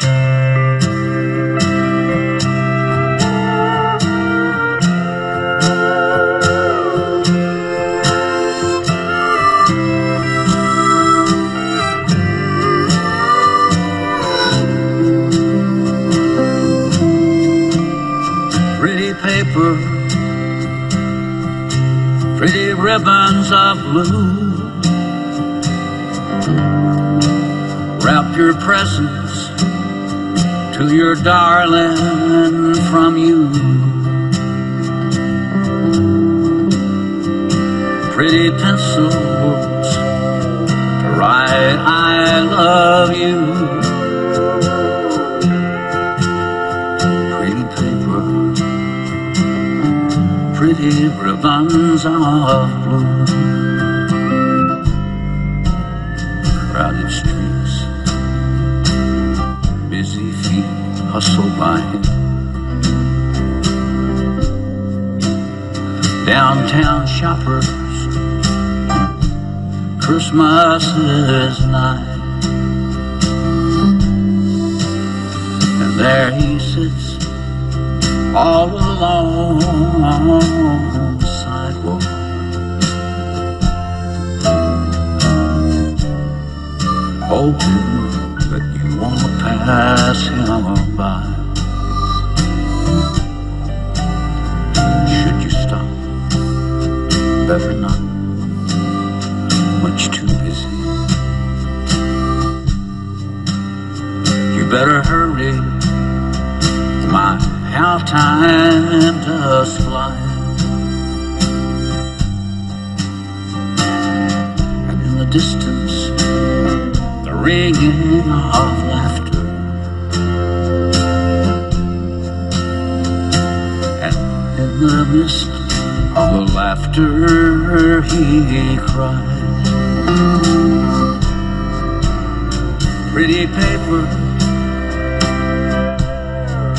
Pretty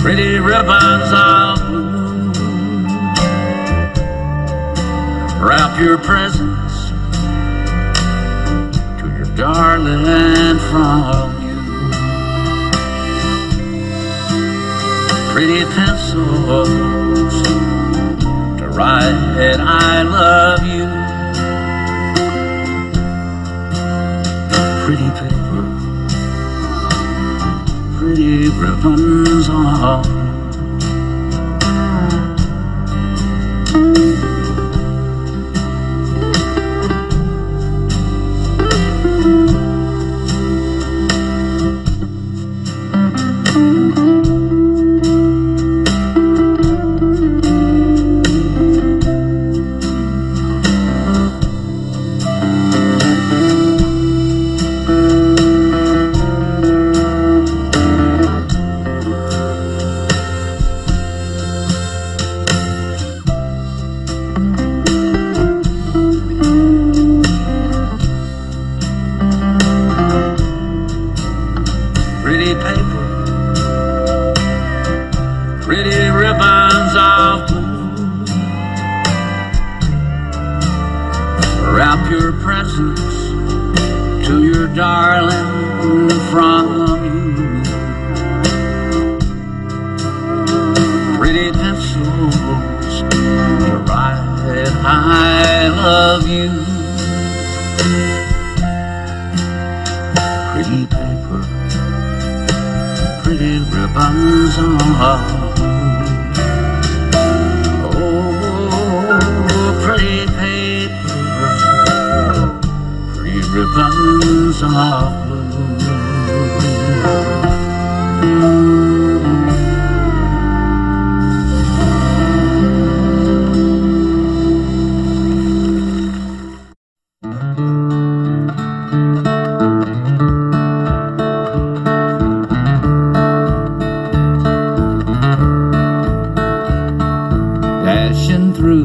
pretty ribbons of blue. Wrap your presents to your darling and from you. Pretty pencils to write that I love you. Pretty paper pretty ribbons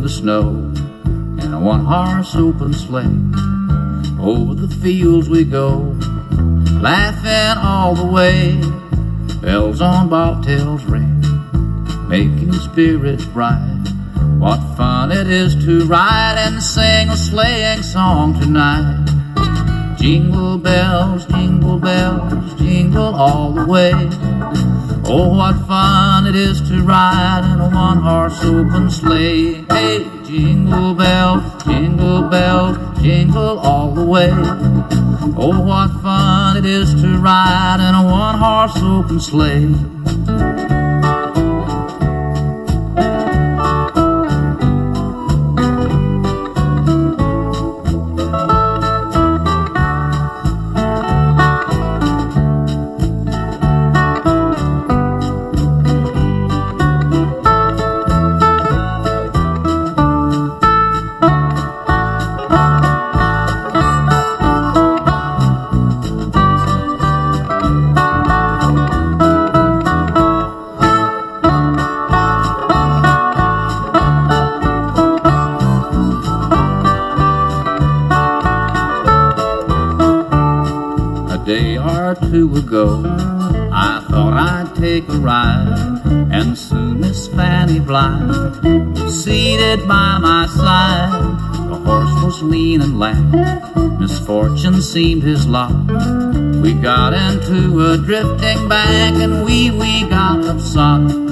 the snow in a one horse open sleigh. Over the fields we go, laughing all the way. Bells on bobtails ring, making spirits bright. What fun it is to ride and sing a sleighing song tonight. Jingle bells, jingle bells, jingle all the way. Oh, what fun it is to ride in a one horse open sleigh. Hey, jingle bells, jingle bells, jingle all the way. Oh, what fun it is to ride in a one horse open sleigh. Was seated by my side. The horse was lean and lank, misfortune seemed his lot. We got into a drifting bank, and we we got upsot.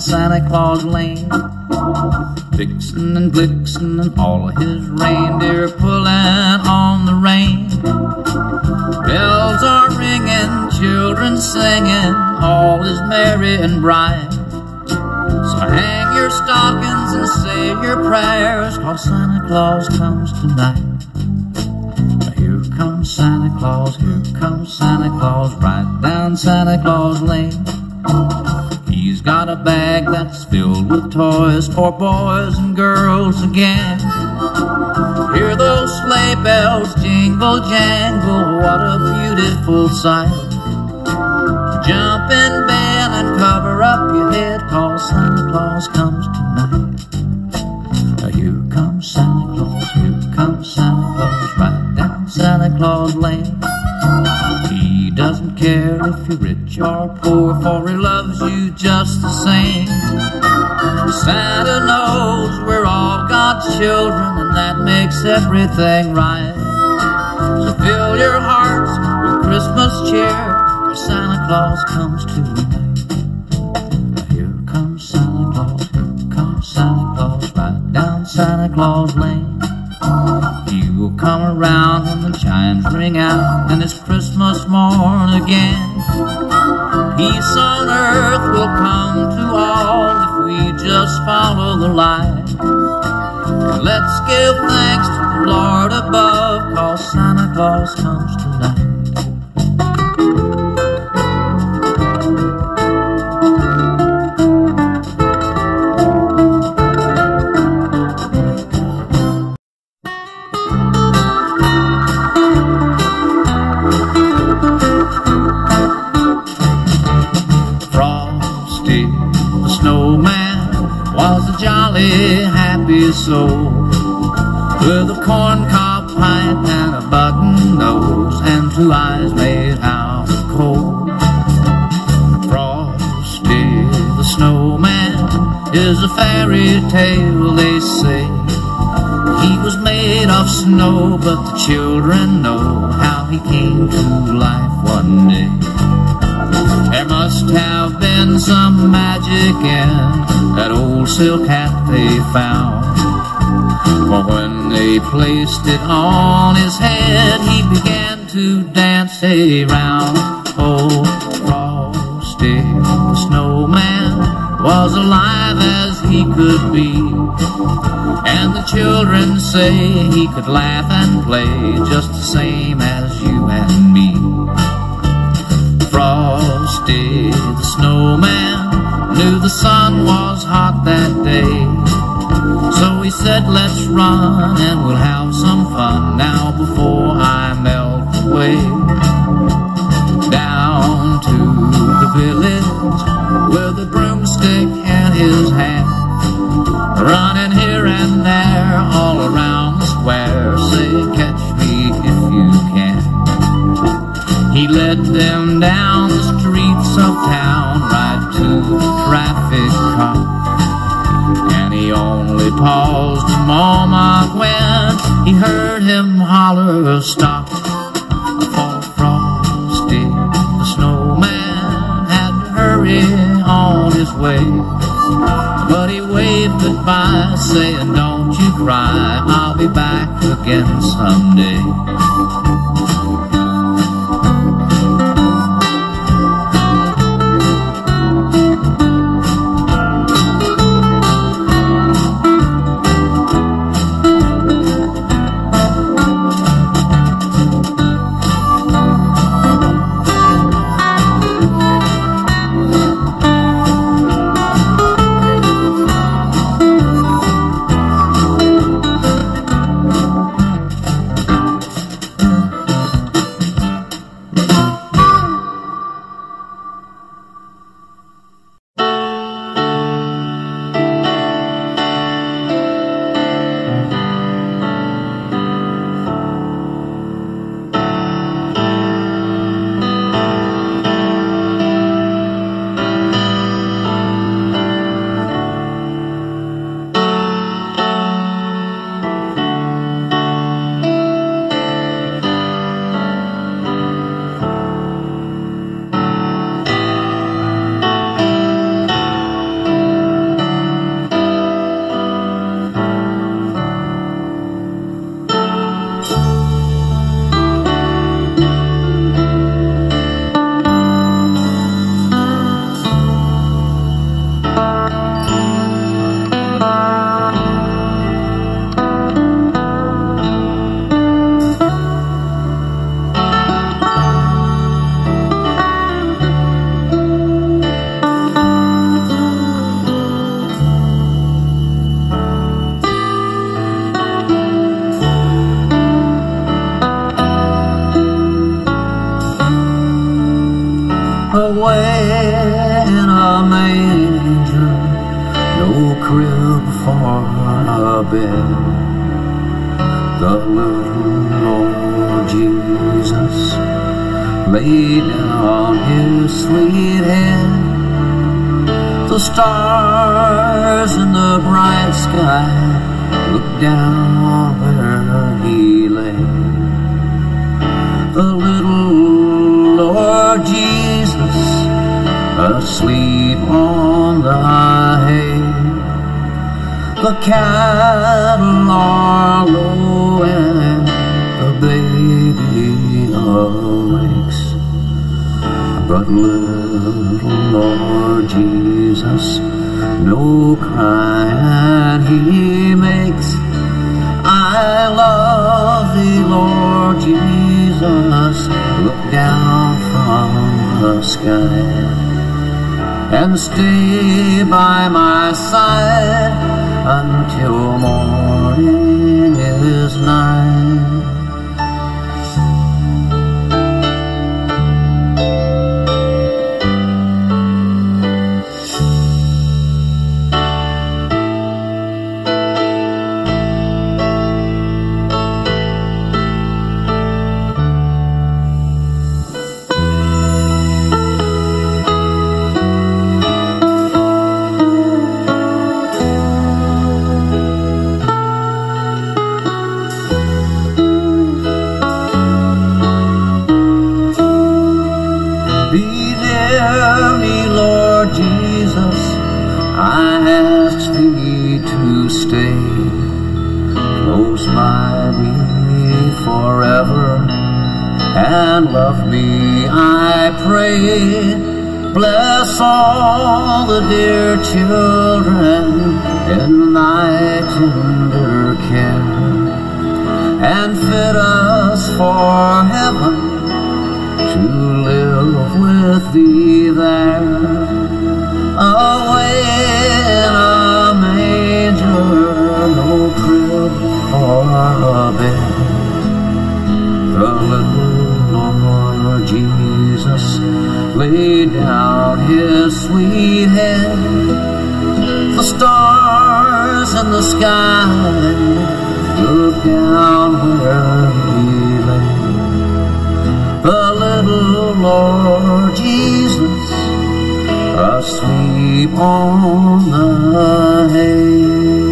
Santa Claus Lane. Vixen and Blitzen and all of his reindeer pulling on the rein. Bells are ringing, children singing, all is merry and bright. So hang your stockings and say your prayers, cause Santa Claus comes tonight. For boys and girls again. Hear those sleigh bells jingle jangle, what a beautiful sight. Everything and eyes made out of coal. Frosty the snowman is a fairy tale, they say. He was made of snow, but the children know how he came to life one day. There must have been some magic in that old silk hat they found. For when they placed it on his head, he began to dance around. Oh, Frosty the snowman was alive as he could be. And the children say he could laugh and play just the same as you and me. Frosty the snowman knew the sun was hot that day. So he said, let's run and we'll have some fun now before I melt away. Down to the village with a broomstick in his hand. Running here and there all around the square. Say, catch me if you can. He led them down the streets of town right to the traffic cop. And he only paused a moment when he heard him holler, stop. On his way. But he waved goodbye, saying, Don't you cry, I'll be back again someday. And stay by my side until morning is nigh. And love me, I pray. Bless all the dear children in thy tender care and fit us for heaven to live with thee there. Away in a manger, no crib or a bed. The laid down his sweet head. The stars in the sky look down where he lay. The little Lord Jesus asleep on the hay.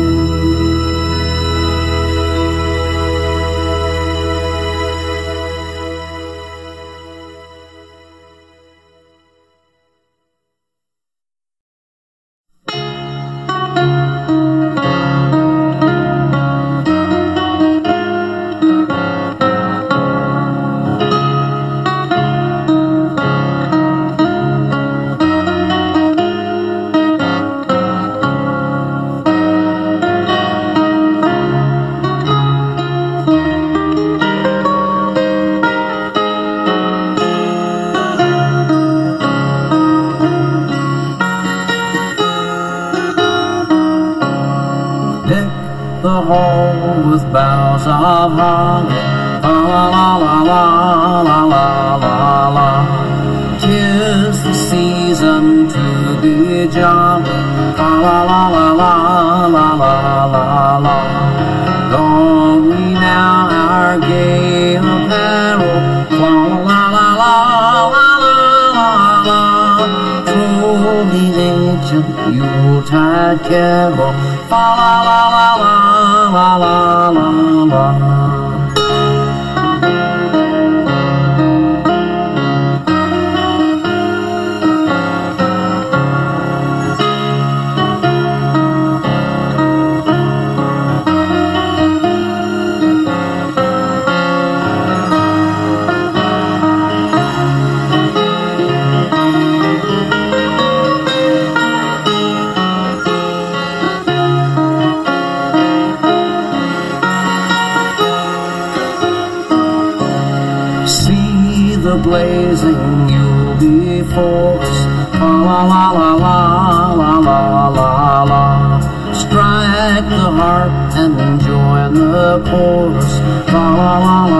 Yuletide carol. La la la la la la la la la. La la la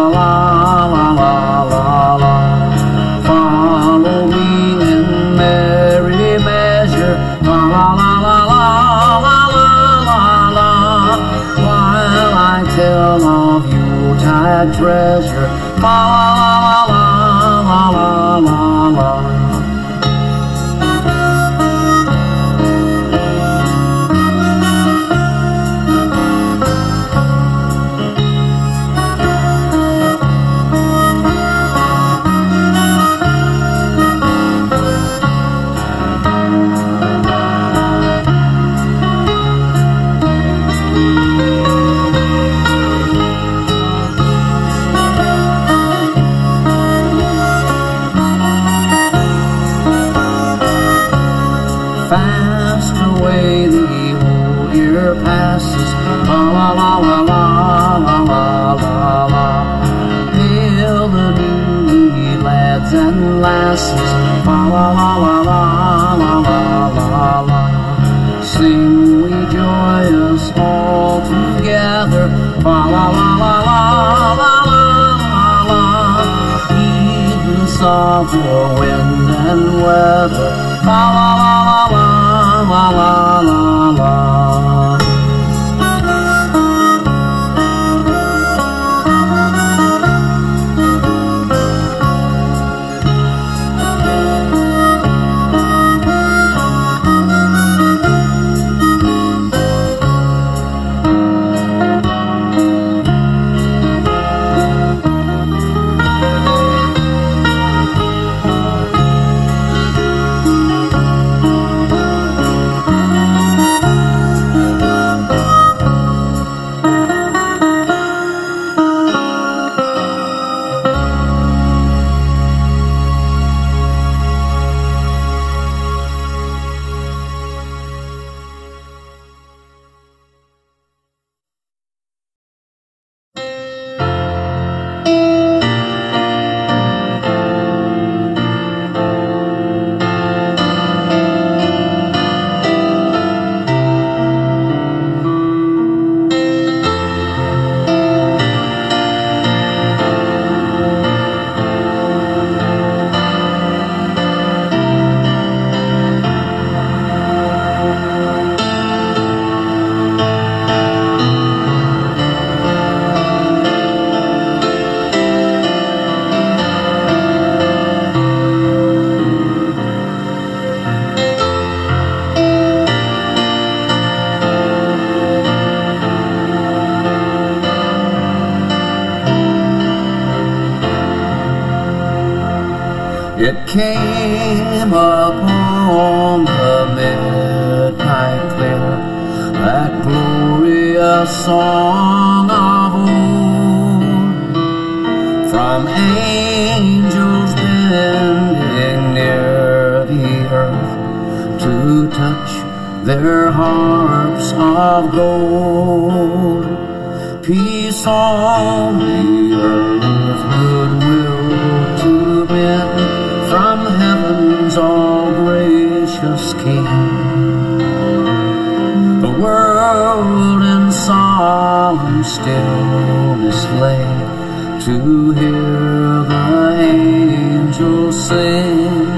La la la la la la la la. Hail the new lads and lasses. La la la la la la la la la. Sing we joyous all together. La la la la la la la la la. Heedless of the wind and weather. La la la la la la la It came upon the midnight clear, that glorious song of old, from angels bending near the earth to touch their harps of gold. Peace on the earth, The world in solemn stillness lay to hear the angels sing.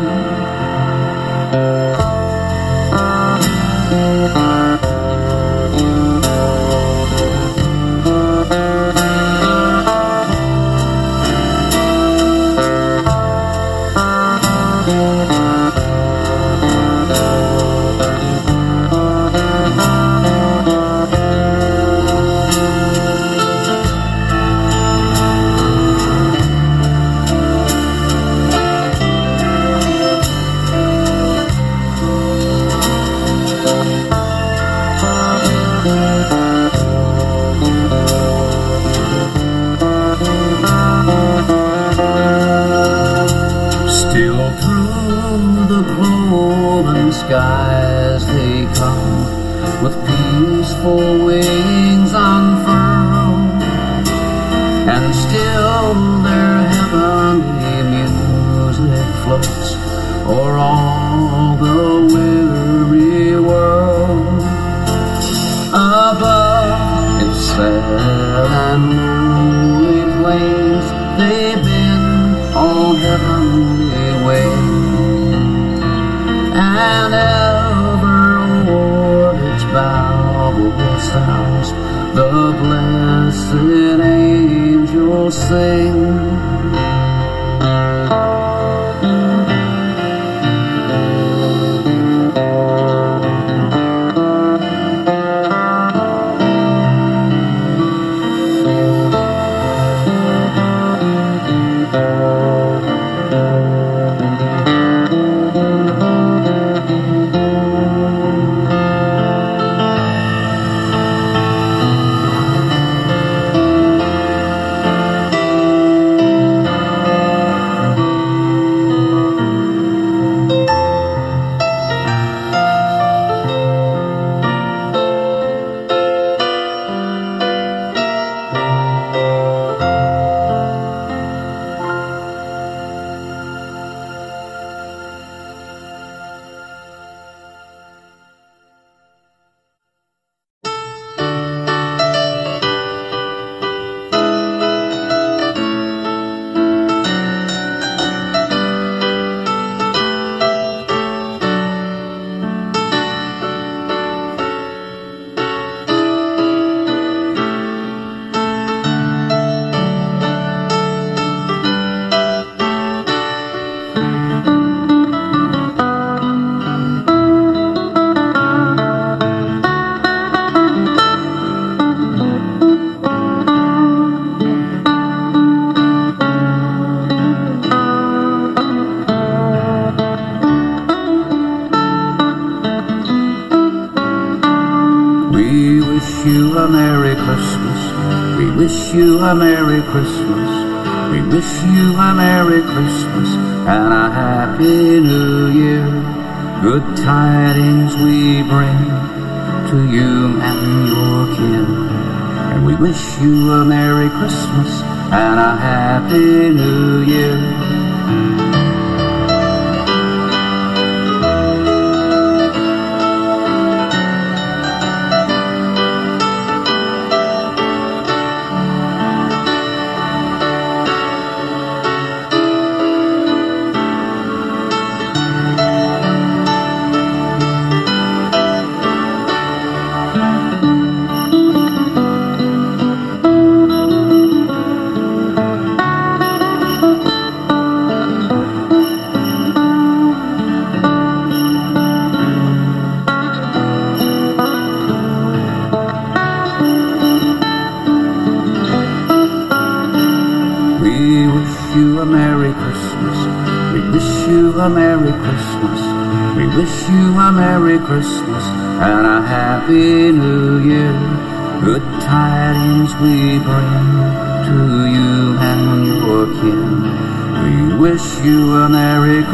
Blessed angels sing.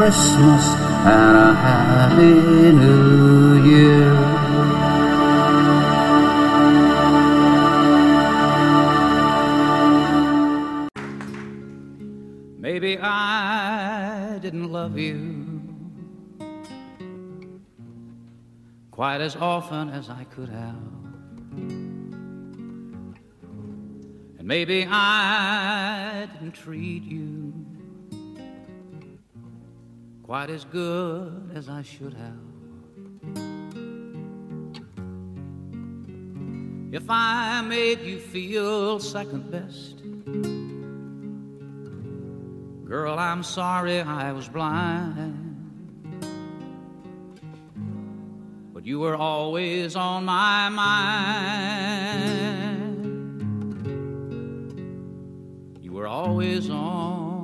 Christmas and a Happy New Year. Maybe I didn't love you quite as often as I could have. And maybe I didn't treat you quite as good as I should have. If I made you feel second best, Girl, I'm sorry I was blind. But you were always on my mind. You were always on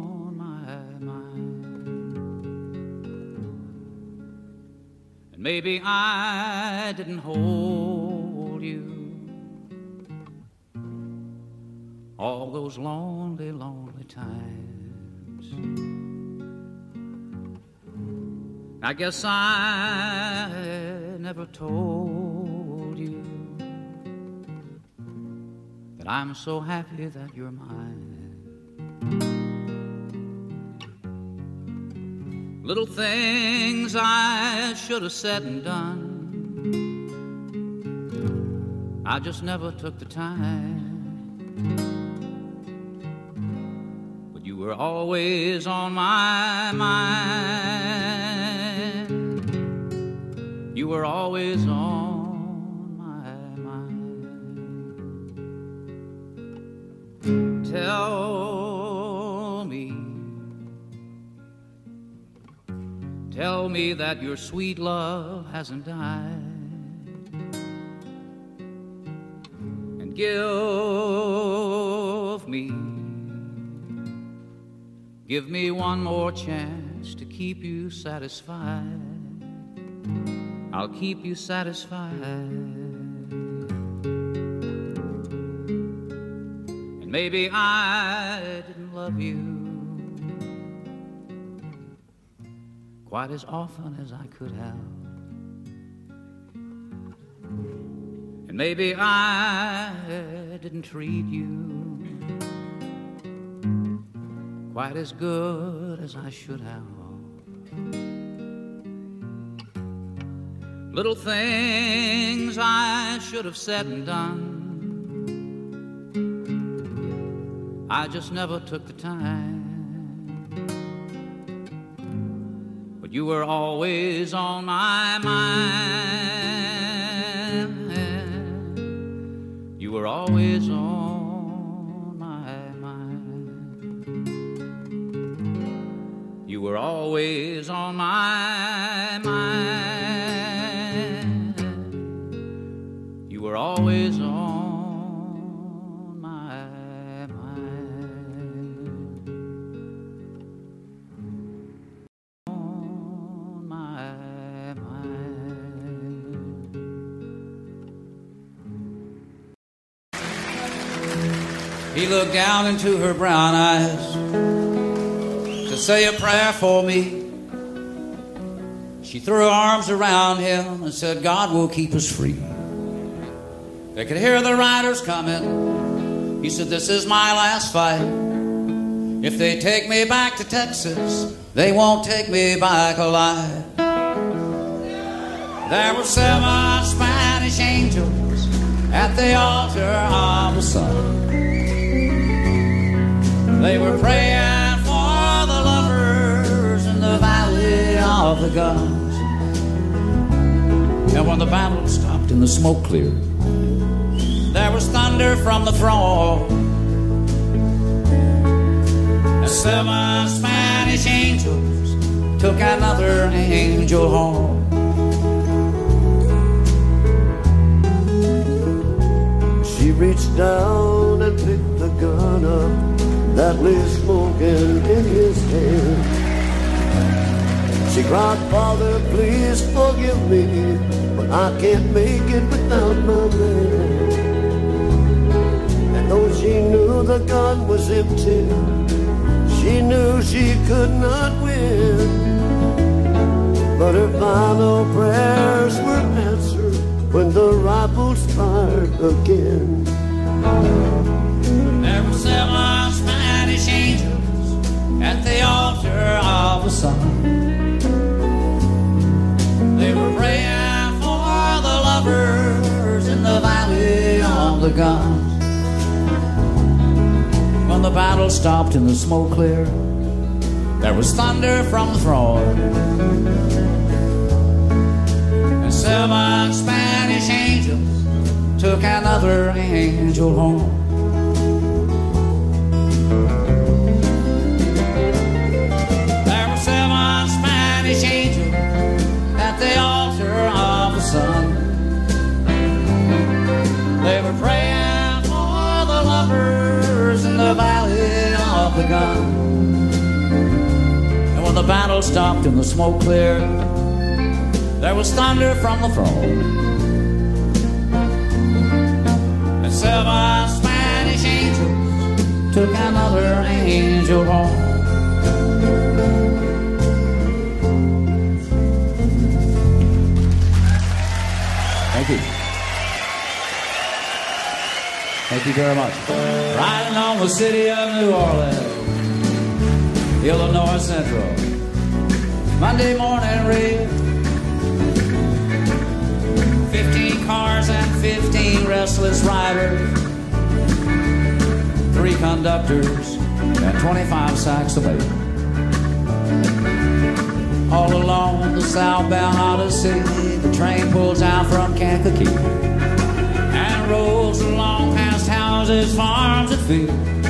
maybe I didn't hold you all those lonely, lonely times. I guess I never told you that I'm so happy that you're mine. Little things I should have said and done. I just never took the time. But you were always on my mind. You were always on my mind. Tell tell me that your sweet love hasn't died. And give me Give me one more chance to keep you satisfied. I'll keep you satisfied. And maybe I didn't love you quite as often as I could have. And maybe I didn't treat you quite as good as I should have. Little things I should have said and done. I just never took the time. You were always on my mind. You were always on. My mind. You were always on my down into her brown eyes to say a prayer for me. She threw her arms around him and said, God will keep us free. They could hear the riders coming. He said, This is my last fight. If they take me back to Texas, they won't take me back alive. There were seven Spanish angels at the altar of the sun. They were praying for the lovers in the valley of the guns. And when the battle stopped and the smoke cleared, there was thunder from the throne. And seven Spanish angels took another angel home. She reached down and picked the gun up that lay smoking in his hand. She cried, Father, please forgive me, but I can't make it without my man. And though she knew the gun was empty, she knew she could not win. But her final prayers were answered when the rifles fired again. At the altar of the sun. They were praying for the lovers in the valley of the guns. When the battle stopped and the smoke cleared, there was thunder from the throne. And seven Spanish angels took another angel home. The altar of the sun. They were praying for the lovers in the valley of the gun. And when the battle stopped and the smoke cleared, there was thunder from the throne. And seven Spanish angels took another angel home. Thank you very much. Riding on the city of New Orleans, Illinois Central. Monday morning rail. 15 cars and 15 restless riders. Three conductors and 25 sacks of mail. All along the southbound Odyssey, the train pulls out from Kankakee and rolls along houses, farms, and fields.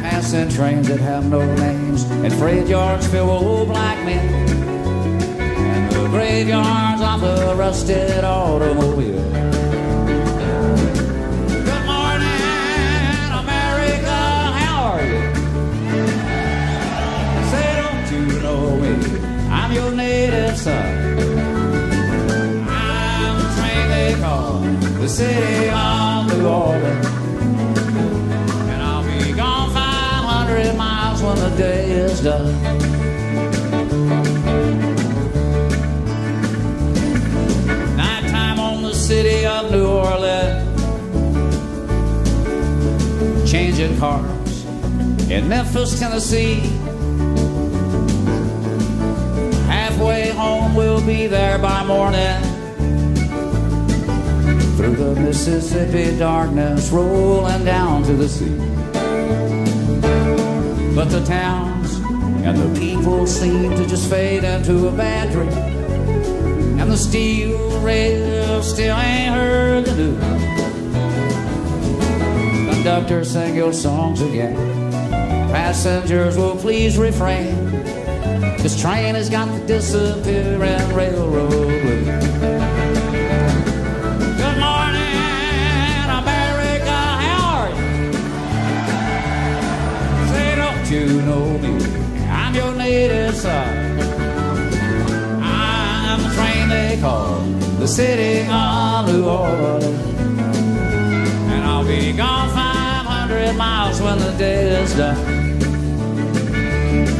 Passing trains that have no names and freight yards filled with old black men and the graveyards of the rusted automobile. Good morning, America. How are you? Say, don't you know me? I'm your native son. The city of New Orleans. And I'll be gone 500 miles when the day is done. Nighttime on the city of New Orleans. Changing cars in Memphis, Tennessee. Halfway home, we'll be there by morning. Through the Mississippi darkness, rolling down to the sea. But the towns and the people seem to just fade into a bad dream. And the steel rails still ain't heard the news. Conductor, sing your songs again. Passengers will please refrain. This train has got the disappearing railroad city of New Orleans. And I'll be gone 500 miles when the day is done.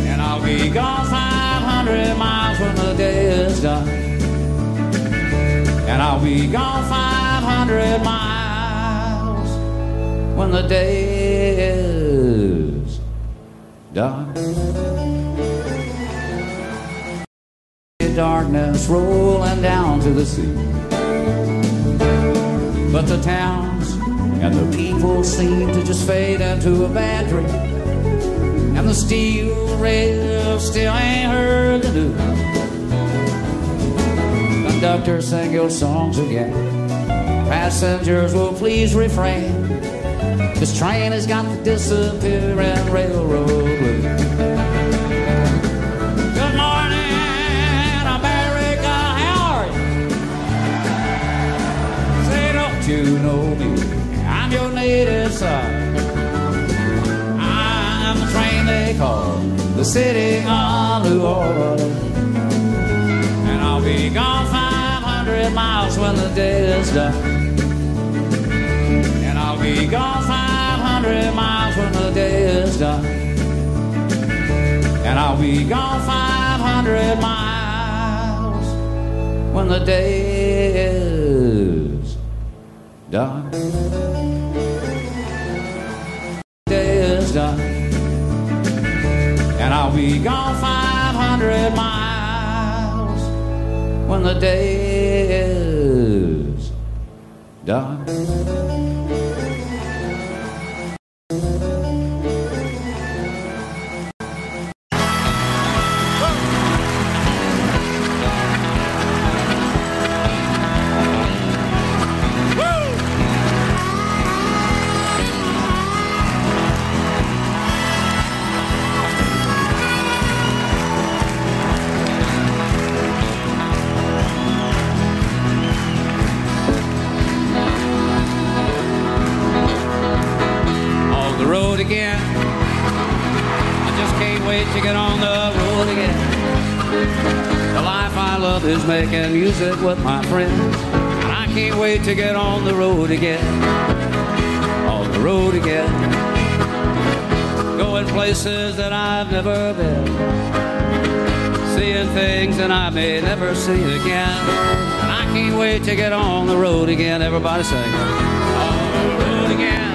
And I'll be gone 500 miles when the day is done. And I'll be gone 500 miles when the day is done. Darkness rolling down to the sea. But the towns and the people seem to just fade into a bad dream. And the steel rails still ain't heard the news. Conductor, sing your songs again. Passengers will please refrain. This train has got the disappearing railroad blues. Know me? I'm your native son. I'm the train they call the city of New Orleans. And I'll be gone 500 miles when the day is done. And I'll be gone 500 miles when the day is done. And I'll be gone 500 miles when the day done. Music with my friends. And I can't wait to get on the road again. On the road again. Going places that I've never been. Seeing things that I may never see again. And I can't wait to get on the road again. Everybody sing. On the road again.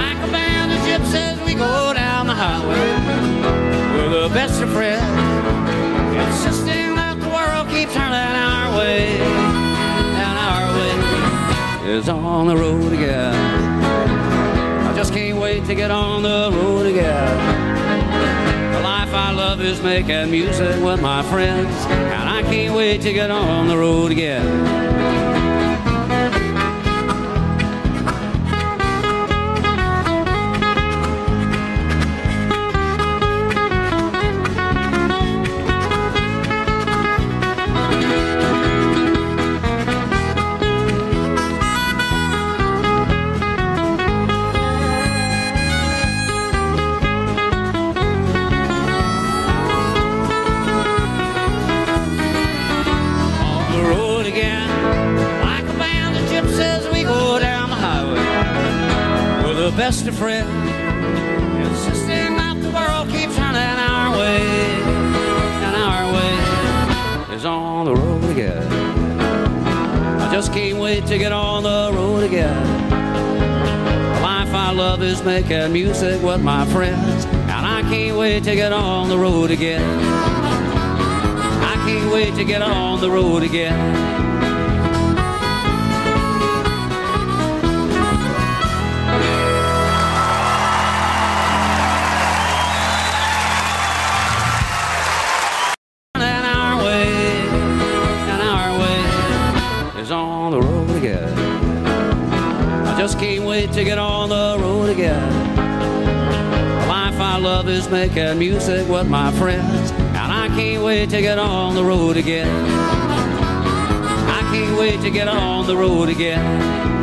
Like a band of gypsies, we go down the highway. We're the best of friends. World keeps turning our way. And our way is on the road again. I just can't wait to get on the road again. The life I love is making music with my friends. And I can't wait to get on the road again. Making music with my friends. And I can't wait to get on the road again. I can't wait to get on the road again. Making music with my friends. And I can't wait to get on the road again. I can't wait to get on the road again.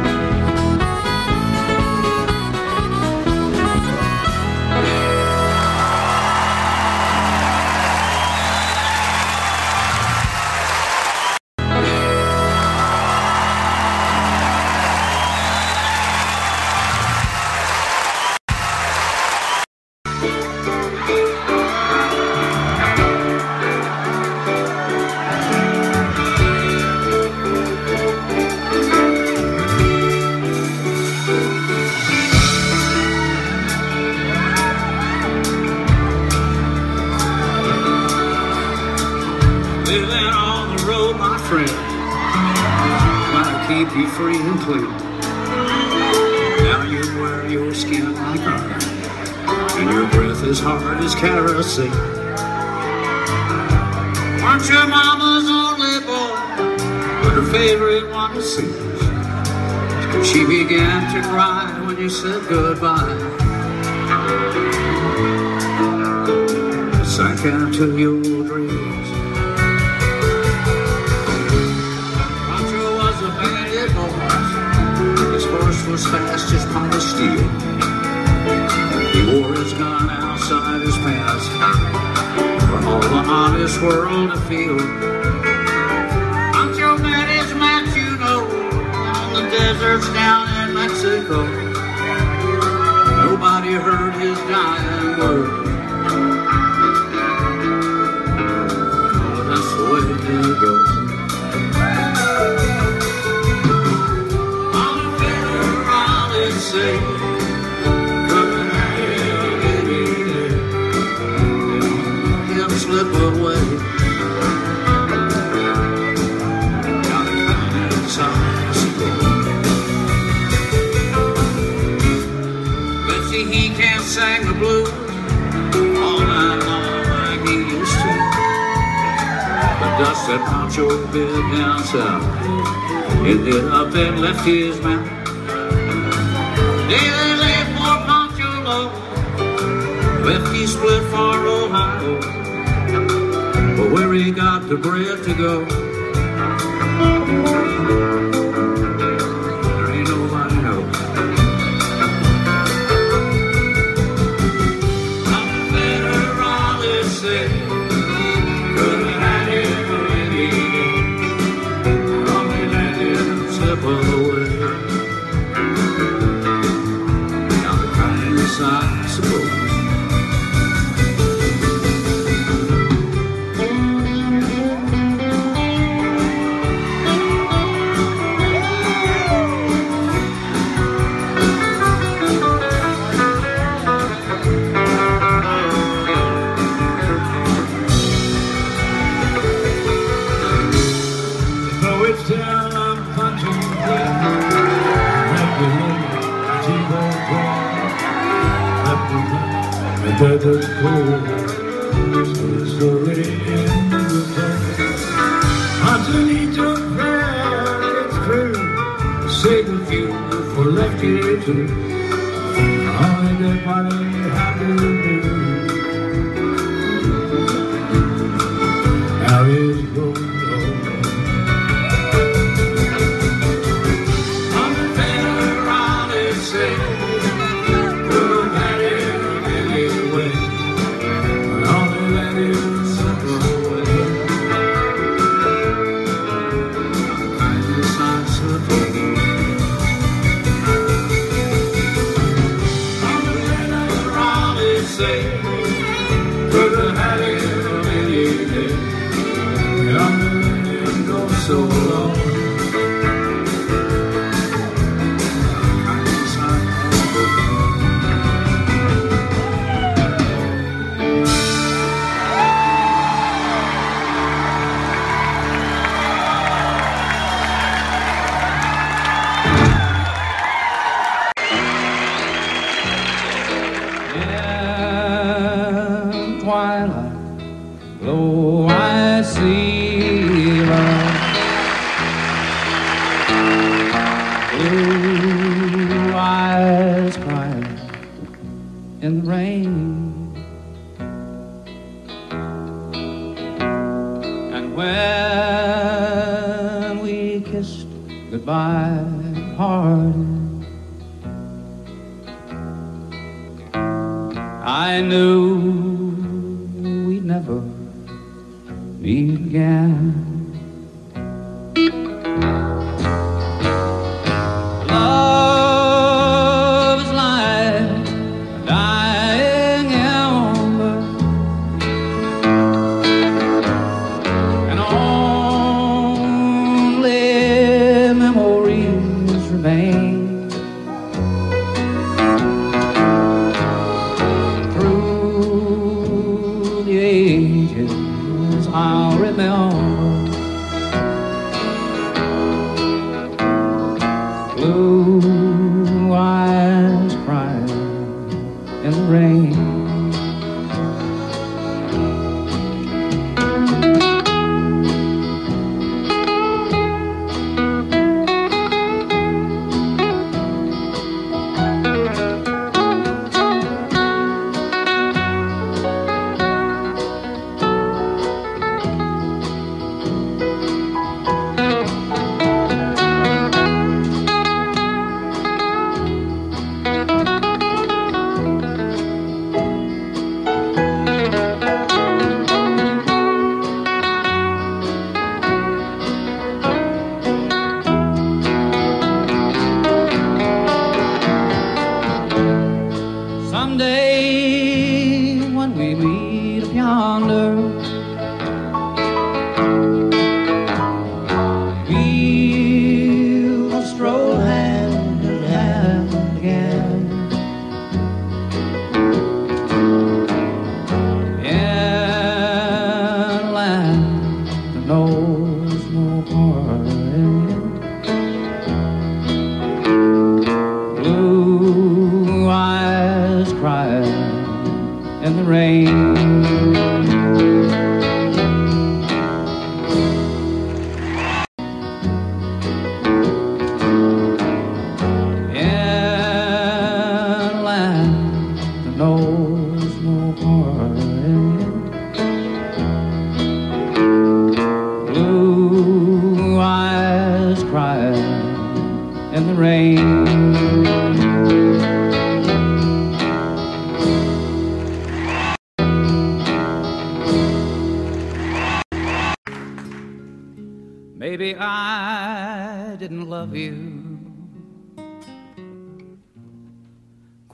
your bill down south. It did up and left his mouth. Day they lay for Poncho Low. Left he split for Ohio. But where he got the bread to go. cold So it's already in the past I do need to prayer, it's true. Save a few for lefty too I'll make that body happy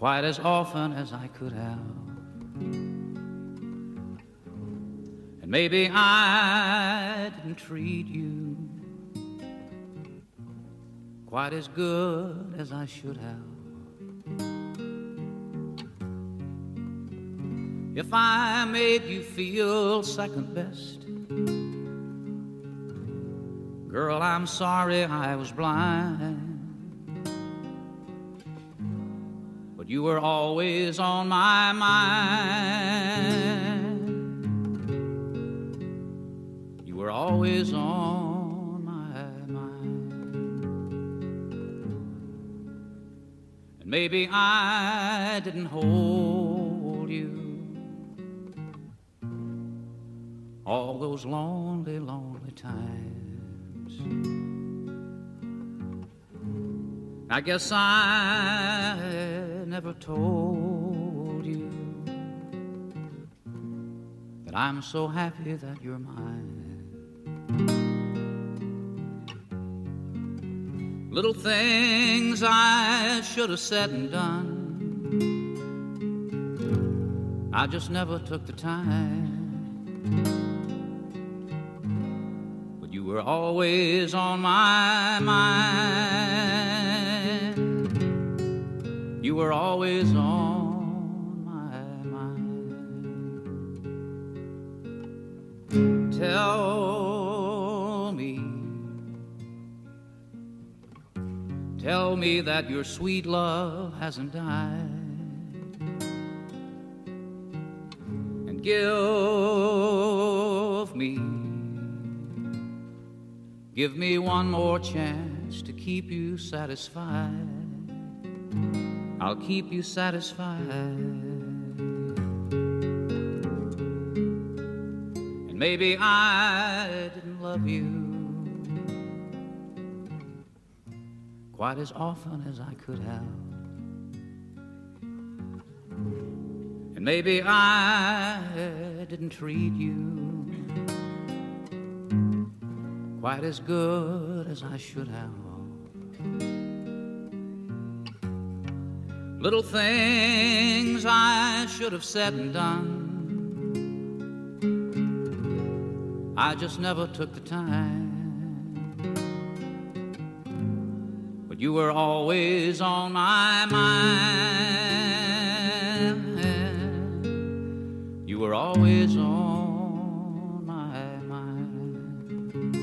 quite as often as I could have. And maybe I didn't treat you quite as good as I should have. If I made you feel second best, girl, I'm sorry I was blind. But you were always on my mind. You were always on my mind. And maybe I didn't hold you all those lonely, lonely times. I guess I never told you that I'm so happy that you're mine. Little things I should have said and done. I just never took the time. But you were always on my mind. You were always on my mind. Tell me, tell me that your sweet love hasn't died. And give me, give me one more chance to keep you satisfied. I'll keep you satisfied. And maybe I didn't love you quite as often as I could have. And maybe I didn't treat you quite as good as I should have. Little things I should have said and done. I just never took the time. But you were always on my mind. You were always on my mind.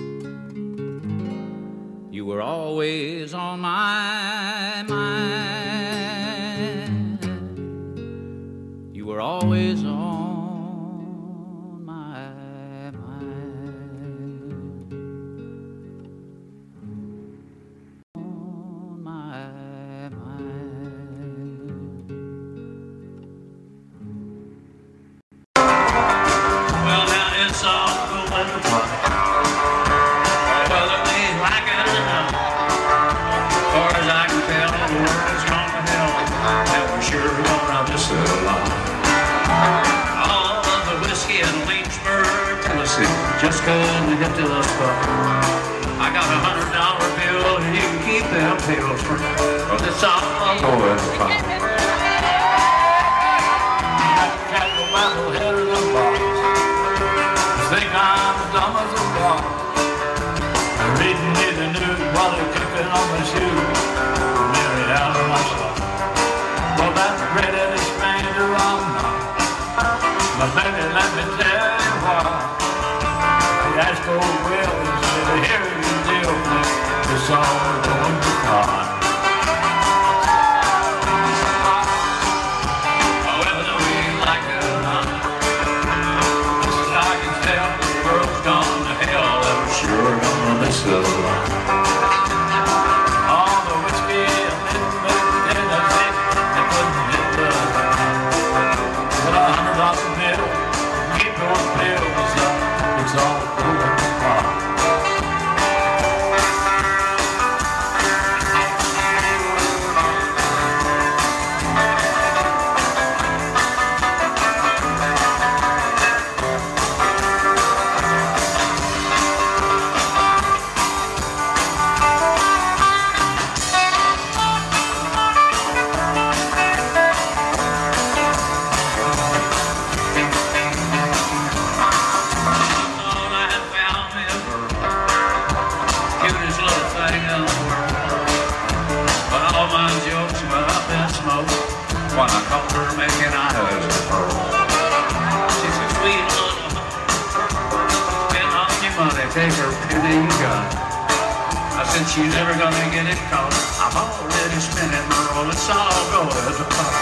You were always on my always on head in the box think I'm dumb as a rock. Reading me the news while they're cooking on my shoes. Nearly out of my shop. Well, that's great and it's stranger I'm. But baby, let me tell you why. Asked old Will, he deal. It's all going to pot. because I'm already spinning it roll. It's all going to the good.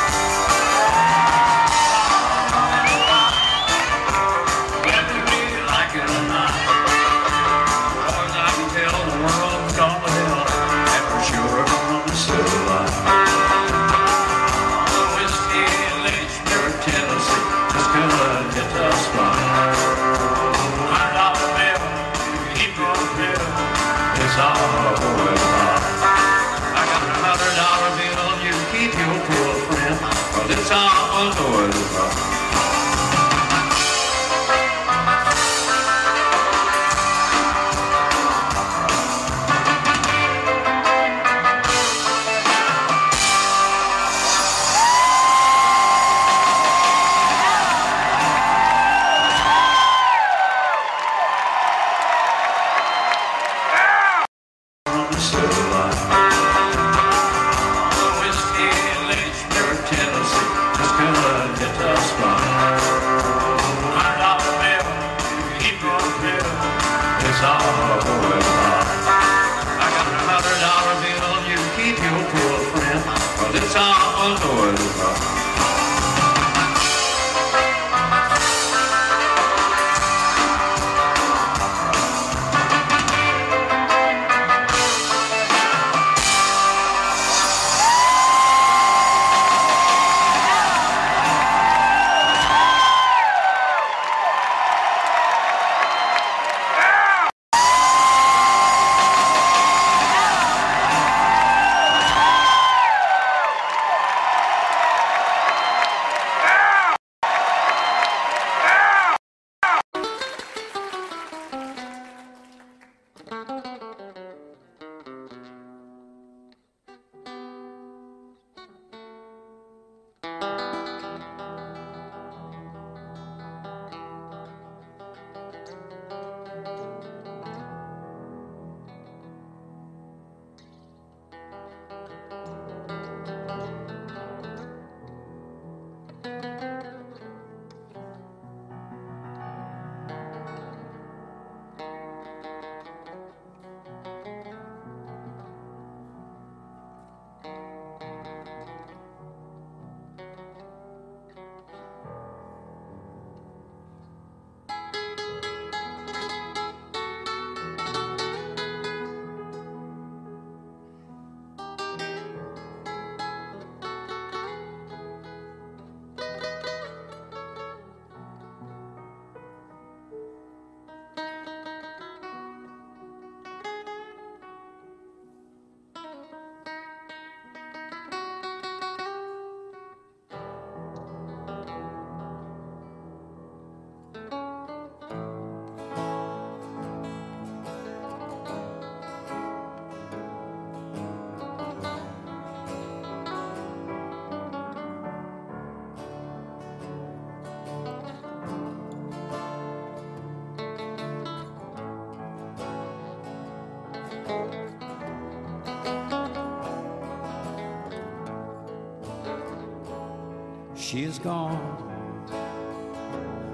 She is gone,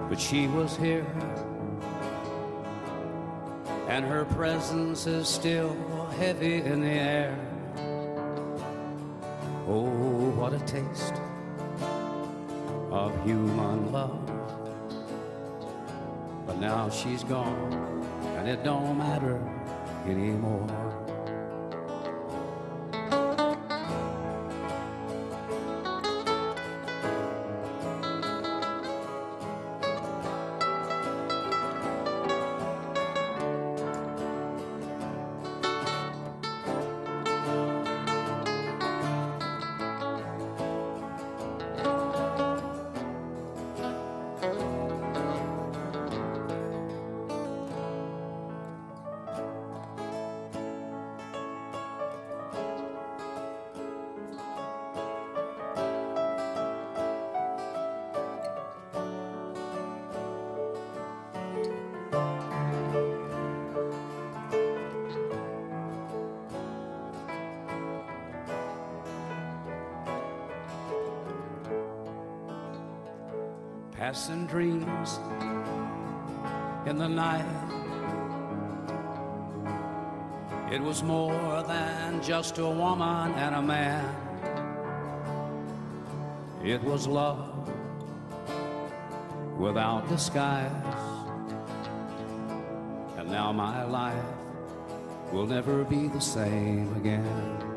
but she was here, and her presence is still heavy in the air. Oh, what a taste of human love! But now she's gone, and it don't matter anymore. Passing dreams in the night. It was more than just a woman and a man. It was love without disguise. And now my life will never be the same again.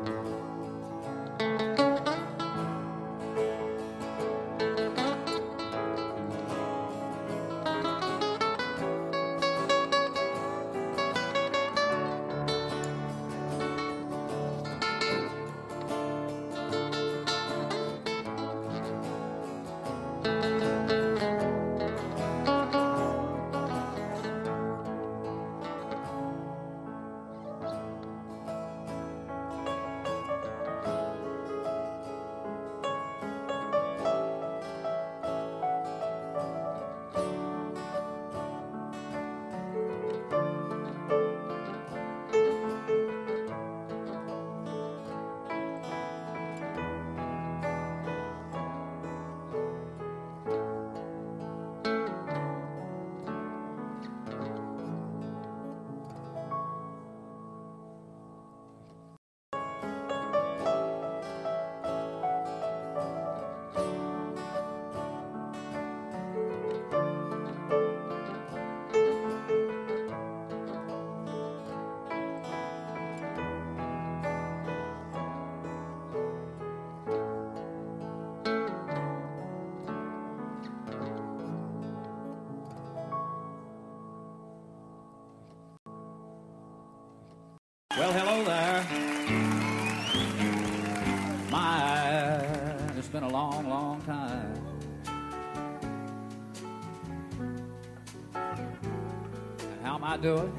Am I doing?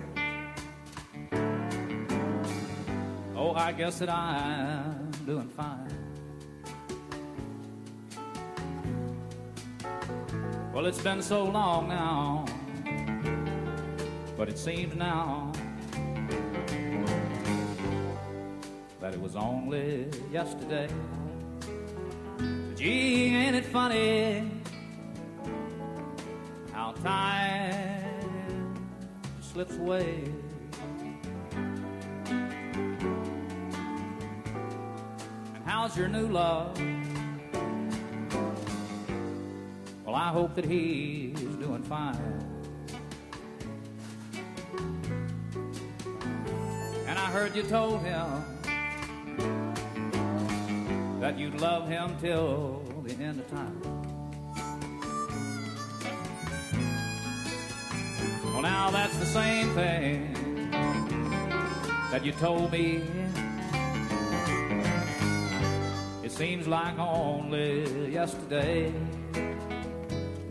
Oh, I guess that I'm doing fine. Well, it's been so long now, but it seems now that it was only yesterday. Gee, ain't it funny how time slips away? And how's your new love? Well, I hope that he's doing fine. And I heard you told him that you'd love him till the end of time. Well, now that's the same thing that you told me. It seems like only yesterday.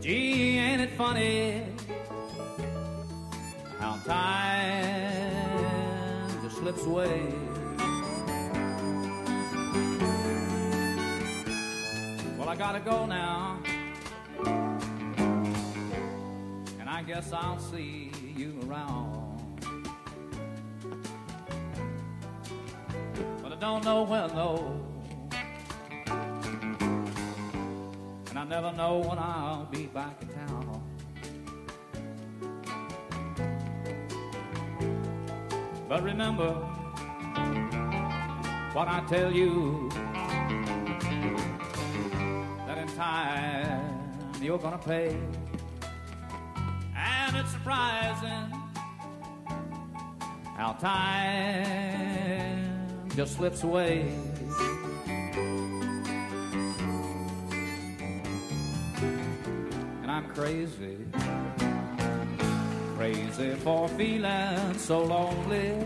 Gee, ain't it funny how time just slips away? Well, I gotta go now. I guess I'll see you around. But I don't know when, though. And I never know when I'll be back in town. But remember what I tell you that in time you're gonna pay. And it's surprising how time just slips away. And I'm crazy, crazy for feeling so lonely.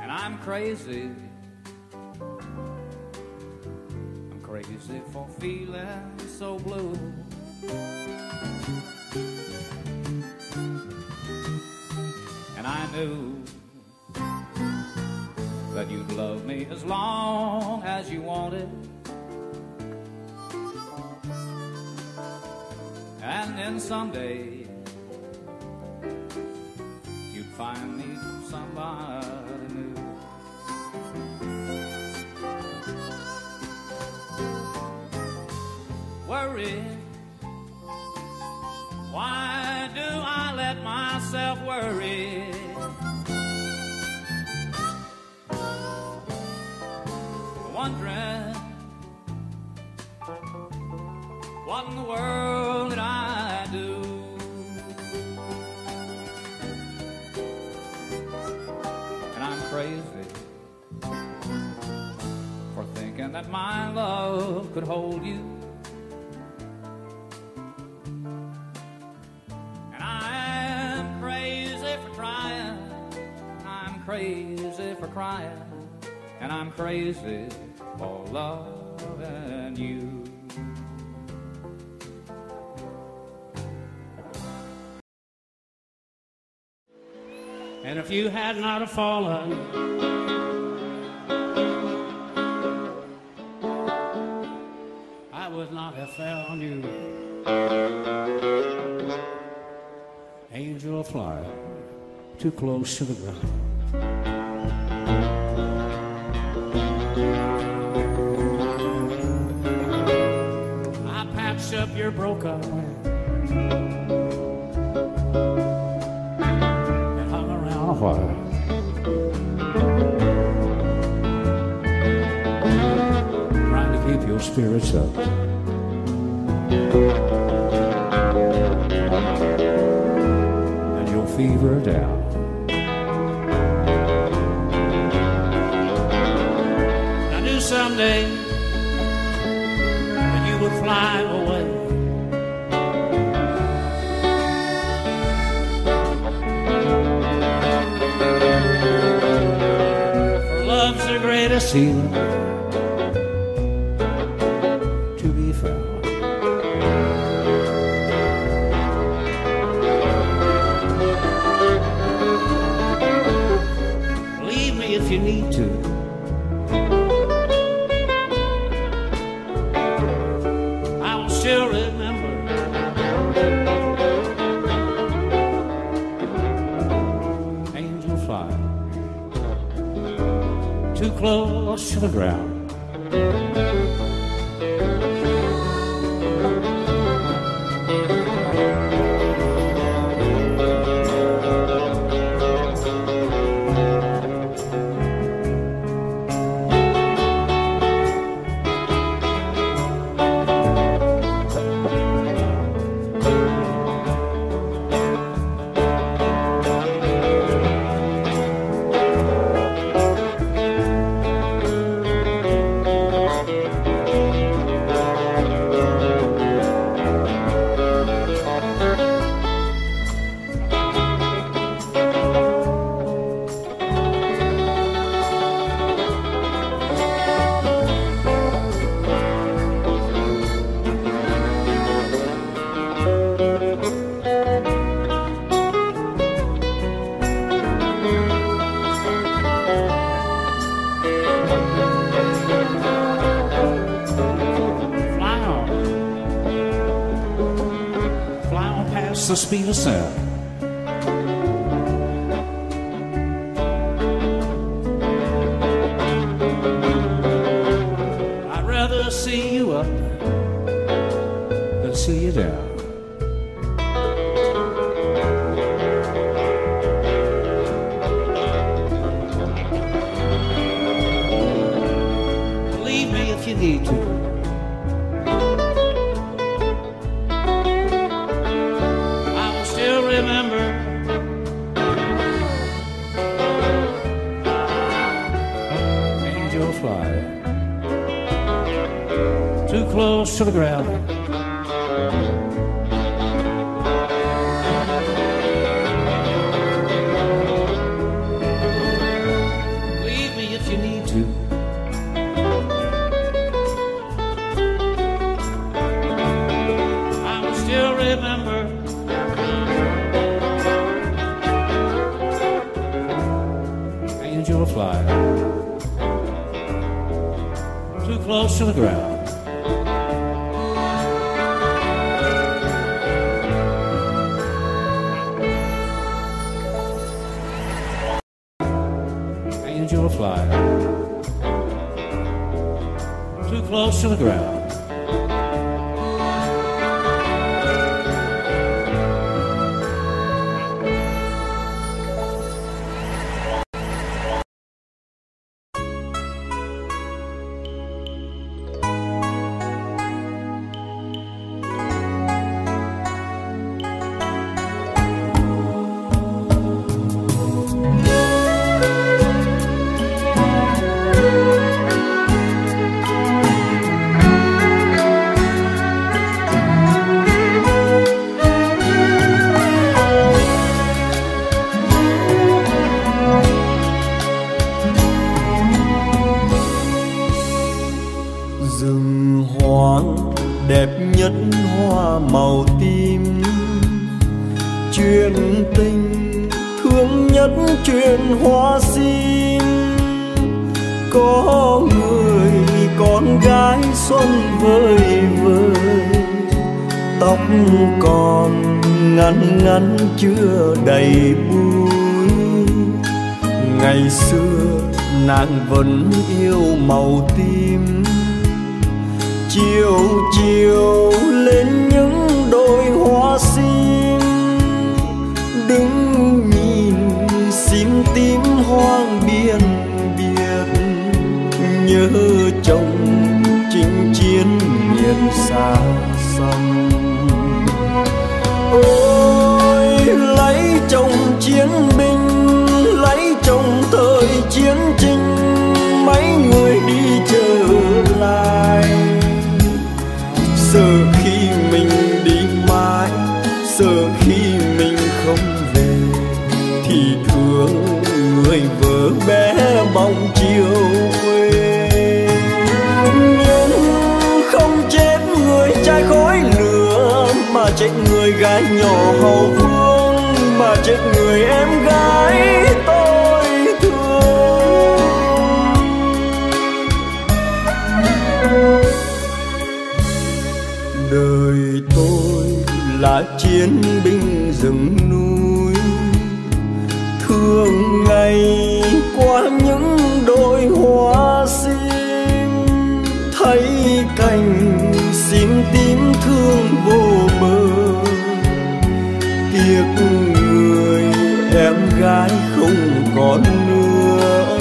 And I'm crazy. I'm crazy for feeling so blue. And I knew that you'd love me as long as you wanted. And then someday you'd find me somebody worry? Why do I let myself worry? Wondering what in the world did I do? And I'm crazy for thinking that my love could hold you. Crazy for crying. And I'm crazy for loving you. And if you had not have fallen, I would not have found you. Angel fly too close to the ground. I patched up your broken and hung around oh, a while. Trying to keep your spirits up. And your fever down. Someday that you would fly away. For love's the greatest healer close to the ground. To the ground. Nàng vẫn yêu màu tim. Chiều chiều lên những đôi hoa sim. Đứng nhìn sim tím hoang biên biệt. Nhớ chồng chinh chiến miền xa xăm. Ôi, lấy chồng chiến binh trinh mấy người đi trở lại. Sợ khi mình đi mãi, sợ khi mình không về, thì thương người vợ bé bóng chiều quê. Nhưng không chết người trai khói lửa, mà chết người gái nhỏ hầu chiến binh rừng núi. Thương ngày qua những đôi hoa sim, thấy cành sim tím thương vô bờ. Tiếc người em gái không còn nữa.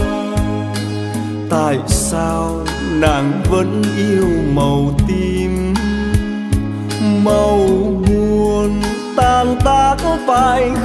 Tại sao nàng vẫn yêu màu tác